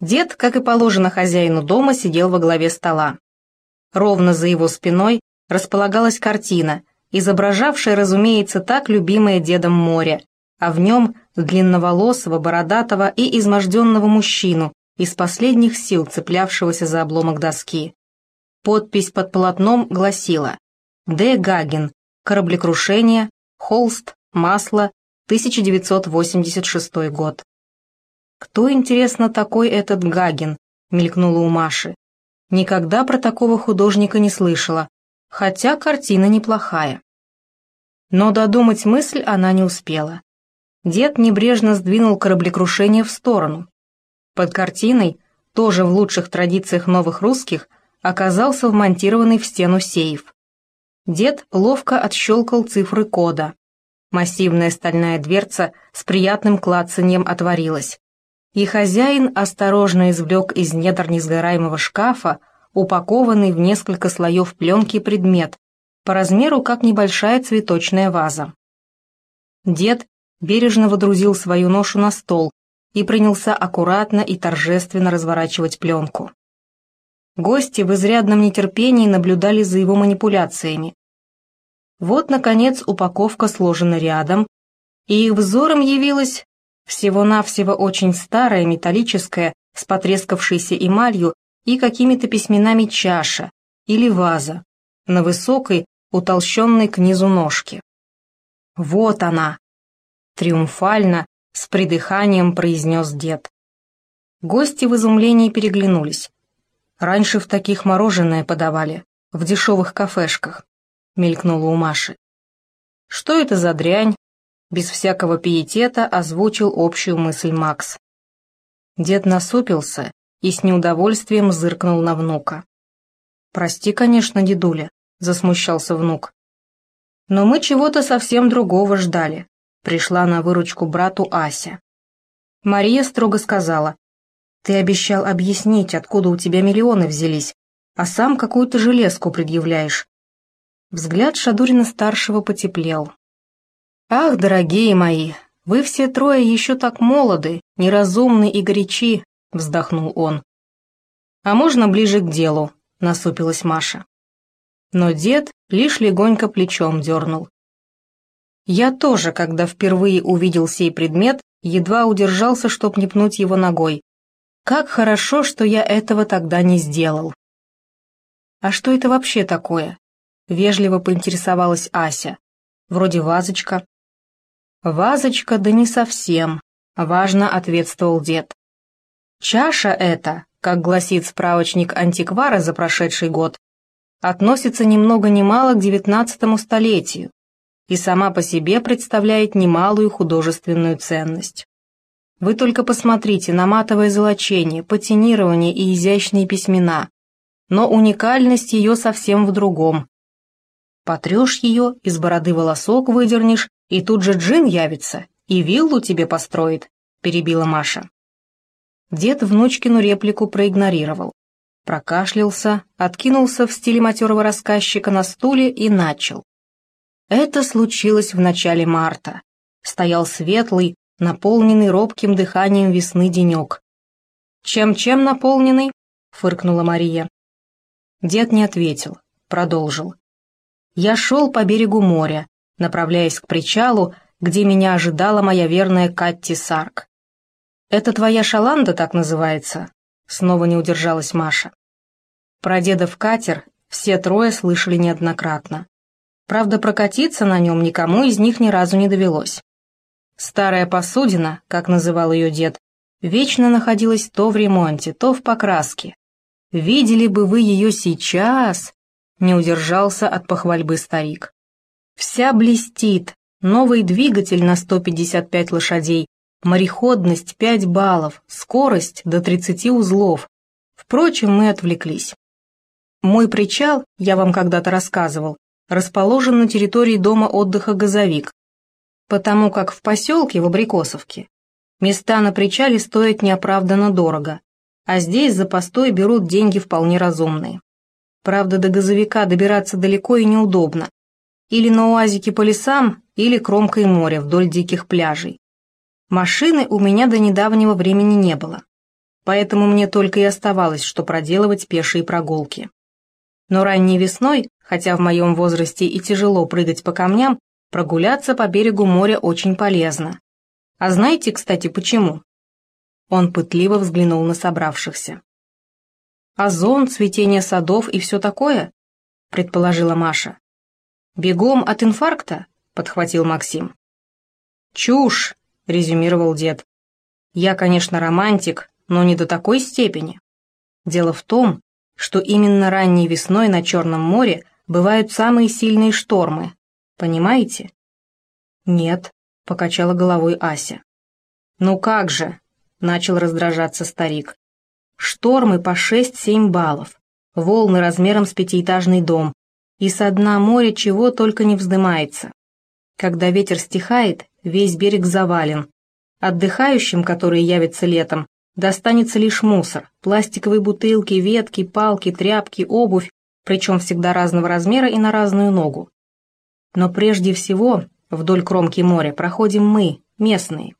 Дед, как и положено хозяину дома, сидел во главе стола. Ровно за его спиной располагалась картина, изображавшая, разумеется, так любимое дедом море, а в нем длинноволосого, бородатого и изможденного мужчину, из последних сил цеплявшегося за обломок доски. Подпись под полотном гласила «Д. Гагин. Кораблекрушение. Холст. Масло. 1986 год». «Кто, интересно, такой этот Гагин?» — мелькнула у Маши. Никогда про такого художника не слышала, хотя картина неплохая. Но додумать мысль она не успела. Дед небрежно сдвинул кораблекрушение в сторону. Под картиной, тоже в лучших традициях новых русских, оказался вмонтированный в стену сейф. Дед ловко отщелкал цифры кода. Массивная стальная дверца с приятным клацаньем отворилась и хозяин осторожно извлек из недр несгораемого шкафа упакованный в несколько слоев пленки предмет, по размеру как небольшая цветочная ваза. Дед бережно водрузил свою ношу на стол и принялся аккуратно и торжественно разворачивать пленку. Гости в изрядном нетерпении наблюдали за его манипуляциями. Вот, наконец, упаковка сложена рядом, и их взором явилась всего-навсего очень старая, металлическая, с потрескавшейся эмалью и какими-то письменами чаша или ваза на высокой, утолщенной к низу ножке. «Вот она!» — триумфально, с придыханием произнес дед. Гости в изумлении переглянулись. Раньше в таких мороженое подавали, в дешевых кафешках, мелькнула у Маши. Что это за дрянь, без всякого пиетета озвучил общую мысль Макс. Дед насупился и с неудовольствием зыркнул на внука. «Прости, конечно, дедуля», — засмущался внук. «Но мы чего-то совсем другого ждали», — пришла на выручку брату Ася. Мария строго сказала, «Ты обещал объяснить, откуда у тебя миллионы взялись, а сам какую-то железку предъявляешь». Взгляд Шадурина-старшего потеплел. «Ах, дорогие мои, вы все трое еще так молоды, неразумны и горячи», — вздохнул он. «А можно ближе к делу?» — насупилась Маша. Но дед лишь легонько плечом дернул. Я тоже, когда впервые увидел сей предмет, едва удержался, чтоб не пнуть его ногой. Как хорошо, что я этого тогда не сделал. «А что это вообще такое?» — вежливо поинтересовалась Ася. «Вроде вазочка, «Вазочка, да не совсем», — важно ответствовал дед. «Чаша эта, как гласит справочник антиквара за прошедший год, относится ни много ни мало к девятнадцатому столетию и сама по себе представляет немалую художественную ценность. Вы только посмотрите на матовое золочение, патинирование и изящные письмена, но уникальность ее совсем в другом. Потрешь ее, из бороды волосок выдернешь, и тут же Джин явится и виллу тебе построит», — перебила Маша. Дед внучкину реплику проигнорировал. Прокашлялся, откинулся в стиле матерого рассказчика на стуле и начал. Это случилось в начале марта. Стоял светлый, наполненный робким дыханием весны денек. «Чем-чем наполненный?» — фыркнула Мария. Дед не ответил, продолжил. «Я шел по берегу моря, направляясь к причалу, где меня ожидала моя верная Катти Сарк. «Это твоя шаланда так называется?» Снова не удержалась Маша. Про дедов катер все трое слышали неоднократно. Правда, прокатиться на нем никому из них ни разу не довелось. Старая посудина, как называл ее дед, вечно находилась то в ремонте, то в покраске. Видели бы вы ее сейчас, не удержался от похвальбы старик. Вся блестит, новый двигатель на 155 лошадей, мореходность 5 баллов, скорость до 30 узлов. Впрочем, мы отвлеклись. Мой причал, я вам когда-то рассказывал, расположен на территории дома отдыха «Газовик», потому как в поселке, в Абрикосовке, места на причале стоят неоправданно дорого, а здесь за постой берут деньги вполне разумные. Правда, до газовика добираться далеко и неудобно, или на уазике по лесам, или кромкой моря вдоль диких пляжей. Машины у меня до недавнего времени не было. поэтому мне только и оставалось, что проделывать пешие прогулки. Но ранней весной, хотя в моем возрасте и тяжело прыгать по камням, прогуляться по берегу моря очень полезно. А знаете, кстати, почему? Он пытливо взглянул на собравшихся. «Озон, цветение садов и все такое?» — предположила Маша. «Бегом от инфаркта?» — подхватил Максим. «Чушь!» — резюмировал дед. «Я, конечно, романтик, но не до такой степени. Дело в том, что именно ранней весной на Черном море бывают самые сильные штормы. Понимаете? Нет, покачала головой Ася. Ну как же, начал раздражаться старик. Штормы по 6-7 баллов, волны размером с пятиэтажный дом, и со дна моря чего только не вздымается. Когда ветер стихает, весь берег завален. Отдыхающим, которые явятся летом, достанется лишь мусор, пластиковые бутылки, ветки, палки, тряпки, обувь, причем всегда разного размера и на разную ногу. Но прежде всего вдоль кромки моря проходим мы, местные.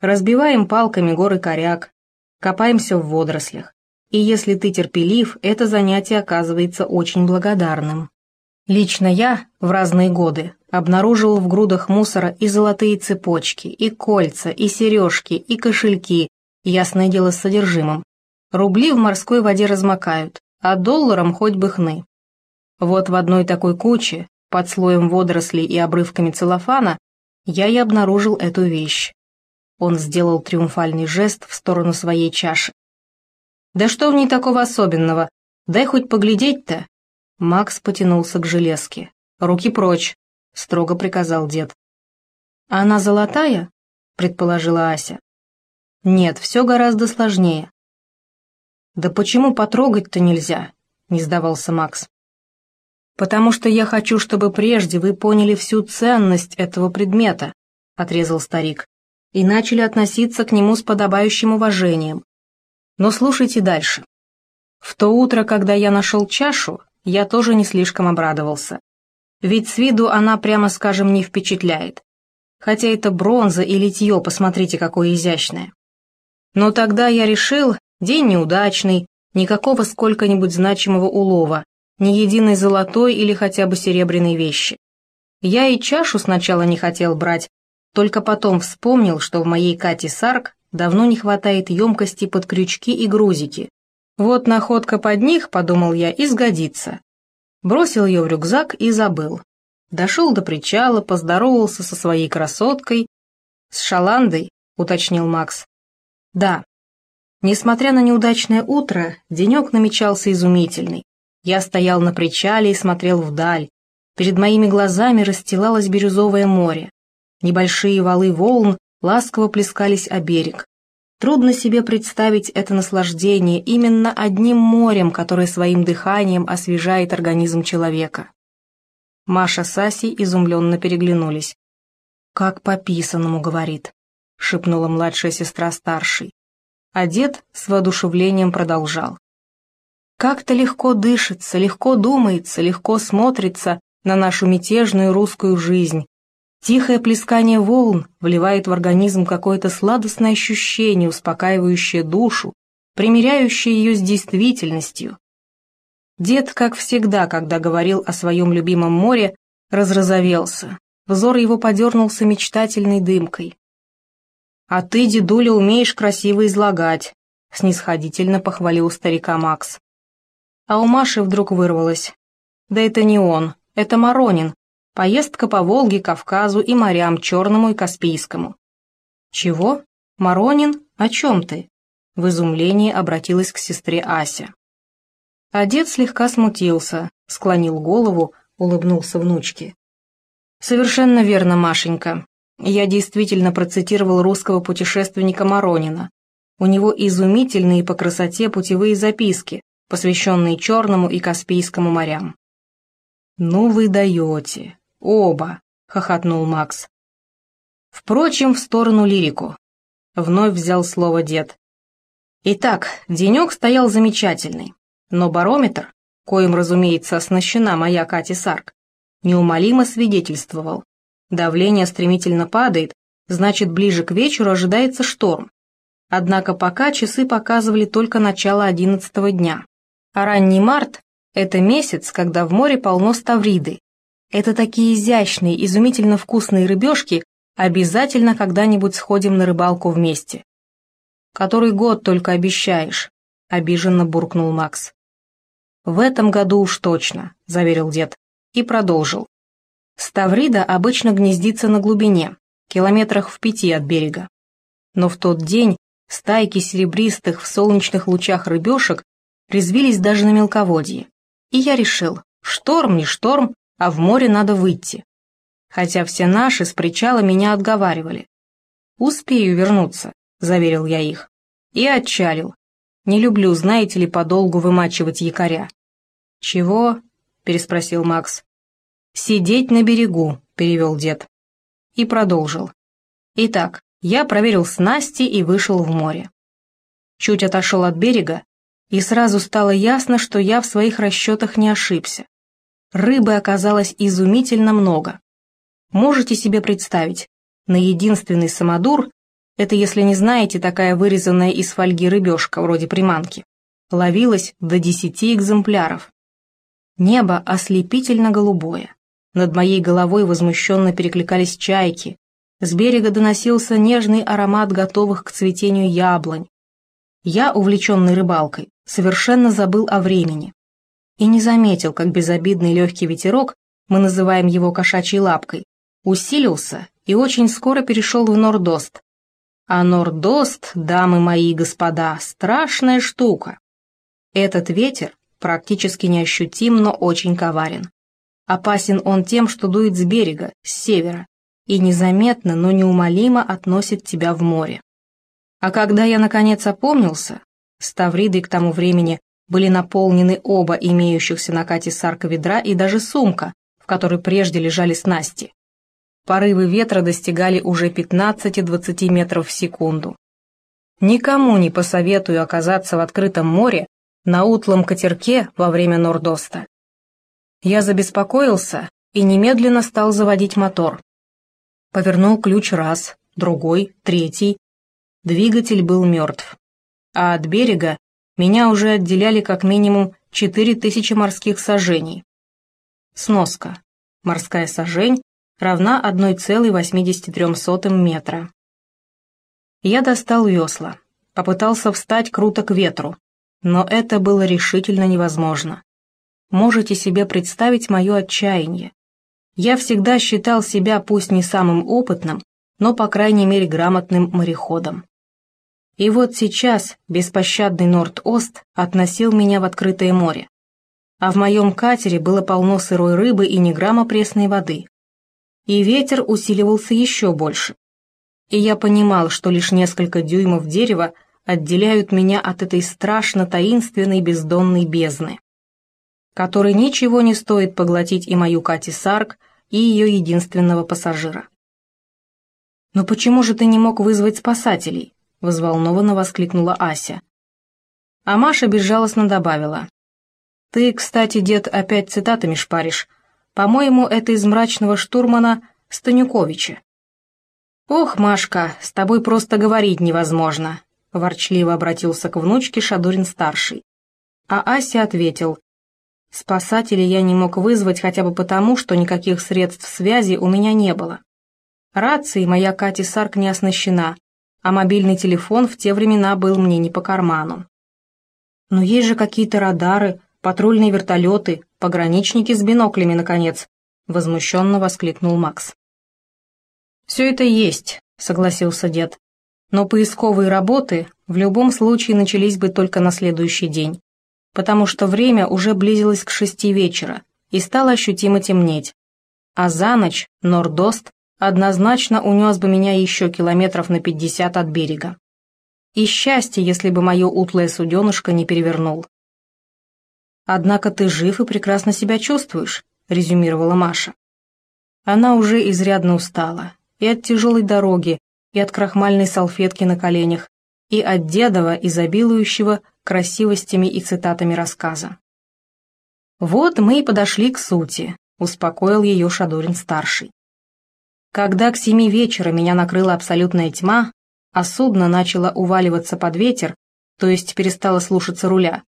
Разбиваем палками горы коряк, копаемся в водорослях. И если ты терпелив, это занятие оказывается очень благодарным. Лично я в разные годы обнаруживал в грудах мусора и золотые цепочки, и кольца, и сережки, и кошельки, Ясное дело с содержимым. Рубли в морской воде размокают, а долларом хоть бы хны. Вот в одной такой куче, под слоем водорослей и обрывками целлофана, я и обнаружил эту вещь. Он сделал триумфальный жест в сторону своей чаши. «Да что в ней такого особенного? Дай хоть поглядеть-то!» Макс потянулся к железке. «Руки прочь!» — строго приказал дед. «А она золотая?» — предположила Ася. Нет, все гораздо сложнее. Да почему потрогать-то нельзя? Не сдавался Макс. Потому что я хочу, чтобы прежде вы поняли всю ценность этого предмета, отрезал старик, и начали относиться к нему с подобающим уважением. Но слушайте дальше. В то утро, когда я нашел чашу, я тоже не слишком обрадовался. Ведь с виду она, прямо скажем, не впечатляет. Хотя это бронза и литье, посмотрите, какое изящное. Но тогда я решил, день неудачный, никакого сколько-нибудь значимого улова, ни единой золотой или хотя бы серебряной вещи. Я и чашу сначала не хотел брать, только потом вспомнил, что в моей Кате Сарк давно не хватает емкости под крючки и грузики. Вот находка под них, подумал я, и сгодится. Бросил ее в рюкзак и забыл. Дошел до причала, поздоровался со своей красоткой. «С Шаландой», — уточнил Макс. Да. Несмотря на неудачное утро, денек намечался изумительный. Я стоял на причале и смотрел вдаль. Перед моими глазами расстилалось бирюзовое море. Небольшие валы волн ласково плескались о берег. Трудно себе представить это наслаждение именно одним морем, которое своим дыханием освежает организм человека. Маша с Асей изумленно переглянулись. «Как по писанному, — говорит», — шепнула младшая сестра старшей. А дед с воодушевлением продолжал. Как-то легко дышится, легко думается, легко смотрится на нашу мятежную русскую жизнь. Тихое плескание волн вливает в организм какое-то сладостное ощущение, успокаивающее душу, примиряющее ее с действительностью. Дед, как всегда, когда говорил о своем любимом море, разразовелся. Взор его подернулся мечтательной дымкой. «А ты, дедуля, умеешь красиво излагать», — снисходительно похвалил старика Макс. А у Маши вдруг вырвалось. «Да это не он, это Маронин. Поездка по Волге, Кавказу и морям Черному и Каспийскому». «Чего? Маронин? О чем ты?» В изумлении обратилась к сестре Ася. А слегка смутился, склонил голову, улыбнулся внучке. «Совершенно верно, Машенька. Я действительно процитировал русского путешественника Маронина. У него изумительные по красоте путевые записки, посвященные Черному и Каспийскому морям. «Ну вы даете! Оба!» — хохотнул Макс. Впрочем, в сторону лирику. Вновь взял слово дед. Итак, денек стоял замечательный, но барометр, коим, разумеется, оснащена моя Катя Сарк, неумолимо свидетельствовал, Давление стремительно падает, значит, ближе к вечеру ожидается шторм. Однако пока часы показывали только начало одиннадцатого дня. А ранний март – это месяц, когда в море полно ставриды. Это такие изящные, изумительно вкусные рыбешки, обязательно когда-нибудь сходим на рыбалку вместе. «Который год только обещаешь», — обиженно буркнул Макс. «В этом году уж точно», — заверил дед, и продолжил. Ставрида обычно гнездится на глубине, километрах в пяти от берега. Но в тот день стайки серебристых в солнечных лучах рыбешек резвились даже на мелководье. И я решил, шторм не шторм, а в море надо выйти. Хотя все наши с причала меня отговаривали. «Успею вернуться», — заверил я их. И отчалил. Не люблю, знаете ли, подолгу вымачивать якоря. «Чего?» — переспросил Макс. «Сидеть на берегу», — перевел дед. И продолжил. Итак, я проверил снасти и вышел в море. Чуть отошел от берега, и сразу стало ясно, что я в своих расчетах не ошибся. Рыбы оказалось изумительно много. Можете себе представить, на единственный самодур, это если не знаете, такая вырезанная из фольги рыбешка, вроде приманки, ловилось до десяти экземпляров. Небо ослепительно голубое. Над моей головой возмущенно перекликались чайки. С берега доносился нежный аромат готовых к цветению яблонь. Я, увлеченный рыбалкой, совершенно забыл о времени. И не заметил, как безобидный легкий ветерок, мы называем его кошачьей лапкой, усилился и очень скоро перешел в нордост. А нордост, дамы мои и господа, страшная штука. Этот ветер практически неощутим, но очень коварен. Опасен он тем, что дует с берега, с севера, и незаметно, но неумолимо относит тебя в море. А когда я наконец опомнился, ставриды к тому времени были наполнены оба имеющихся на кате сарка ведра и даже сумка, в которой прежде лежали снасти. Порывы ветра достигали уже 15-20 метров в секунду. Никому не посоветую оказаться в открытом море на утлом катерке во время Нордоста. Я забеспокоился и немедленно стал заводить мотор. Повернул ключ раз, другой, третий. Двигатель был мертв. А от берега меня уже отделяли как минимум 4000 морских сажений. Сноска. Морская сажень равна 1,83 метра. Я достал весла, попытался встать круто к ветру, но это было решительно невозможно. Можете себе представить мое отчаяние. Я всегда считал себя пусть не самым опытным, но, по крайней мере, грамотным мореходом. И вот сейчас беспощадный Норд-Ост относил меня в открытое море. А в моем катере было полно сырой рыбы и ни грамма пресной воды. И ветер усиливался еще больше. И я понимал, что лишь несколько дюймов дерева отделяют меня от этой страшно таинственной бездонной бездны которой ничего не стоит поглотить и мою Кати Сарк, и ее единственного пассажира. «Но почему же ты не мог вызвать спасателей?» — взволнованно воскликнула Ася. А Маша безжалостно добавила. «Ты, кстати, дед, опять цитатами шпаришь. По-моему, это из мрачного штурмана Станюковича». «Ох, Машка, с тобой просто говорить невозможно», — ворчливо обратился к внучке Шадурин-старший. А Ася ответил, Спасателей я не мог вызвать хотя бы потому, что никаких средств связи у меня не было. Рацией моя Кати Сарк не оснащена, а мобильный телефон в те времена был мне не по карману. Но есть же какие-то радары, патрульные вертолеты, пограничники с биноклями, наконец, возмущенно воскликнул Макс. «Все это есть», — согласился дед. «Но поисковые работы в любом случае начались бы только на следующий день потому что время уже близилось к шести вечера и стало ощутимо темнеть. А за ночь Нордост однозначно унес бы меня еще километров на пятьдесят от берега. И счастье, если бы мое утлое суденышко не перевернул. «Однако ты жив и прекрасно себя чувствуешь», — резюмировала Маша. Она уже изрядно устала и от тяжелой дороги, и от крахмальной салфетки на коленях, и от дедова, изобилующего красивостями и цитатами рассказа. «Вот мы и подошли к сути», — успокоил ее Шадурин-старший. Когда к семи вечера меня накрыла абсолютная тьма, а судно начало уваливаться под ветер, то есть перестало слушаться руля,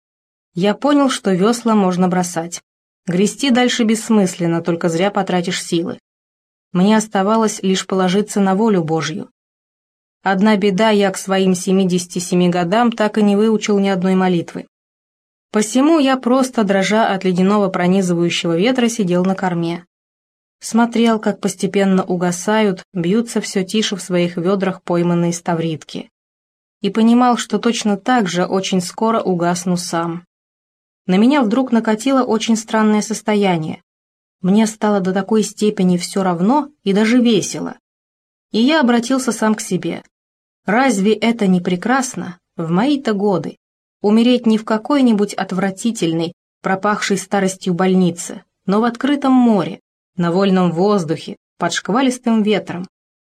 я понял, что весла можно бросать. Грести дальше бессмысленно, только зря потратишь силы. Мне оставалось лишь положиться на волю Божью. Одна беда, я к своим 77 годам так и не выучил ни одной молитвы. Посему я просто, дрожа от ледяного пронизывающего ветра, сидел на корме. Смотрел, как постепенно угасают, бьются все тише в своих ведрах пойманные ставритки. И понимал, что точно так же очень скоро угасну сам. На меня вдруг накатило очень странное состояние. Мне стало до такой степени все равно и даже весело. И я обратился сам к себе. Разве это не прекрасно в мои-то годы? Умереть не в какой-нибудь отвратительной, пропахшей старостью больнице, но в открытом море, на вольном воздухе, под шквалистым ветром,